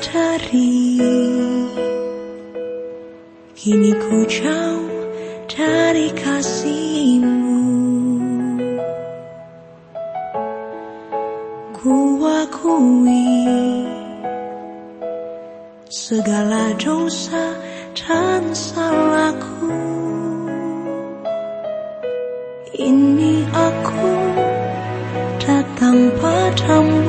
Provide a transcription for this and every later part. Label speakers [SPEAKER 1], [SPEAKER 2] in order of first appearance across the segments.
[SPEAKER 1] terjadi Kini ku jauh dari kasihmu. Ku akui segala dosa dan salahku. Ini aku datang padamu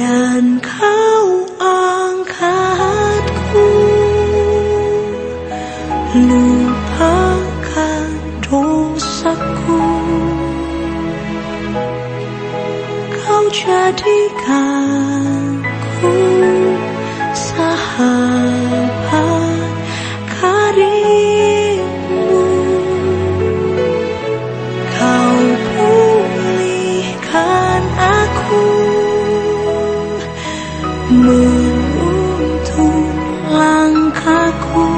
[SPEAKER 1] Dan kau angkatku Lupakan dosaku Kau jadikan menuntun langkahku.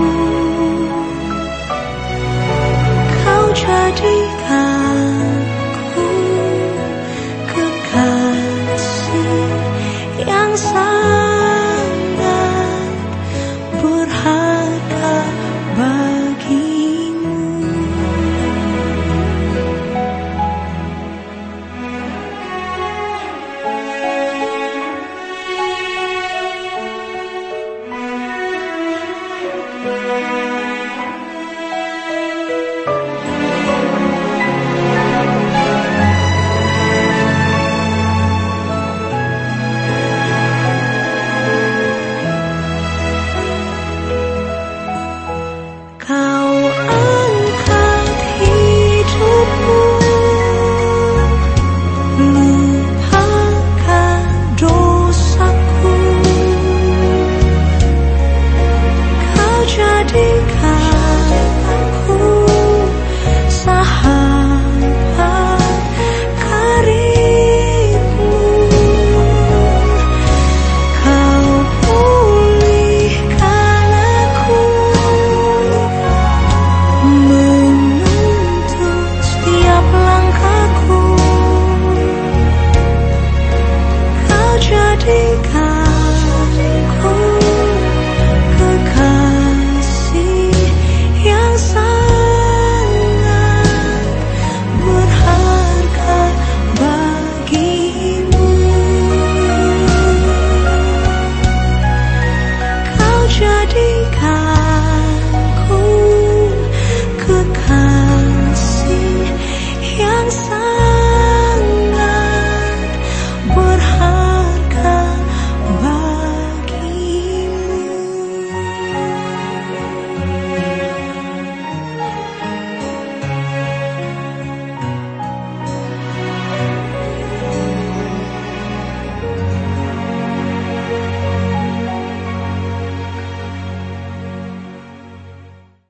[SPEAKER 1] 彻底看。